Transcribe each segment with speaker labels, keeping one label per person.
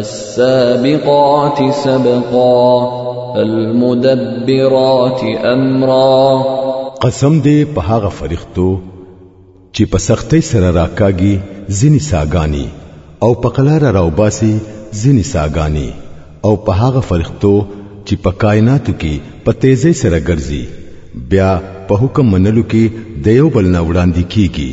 Speaker 1: السابقات سبقا المدبرات امرا
Speaker 2: قسم دې په هغه فرښتو چې په سختۍ سره راکاږي ځینی ساګانی او په قلاره راوباسي ځینی ساګانی او په هغه فرښتو چې په کائناتو کې په تیزی سره ګرځي بیا په حکم منلو کې د یو بل نه وړاندې کیږي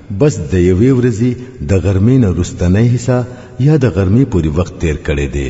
Speaker 2: بس د
Speaker 3: یوې ورځې د غرمې نه وروستنۍ حصه یا د غرمې پورې وخت تیر کړی دی.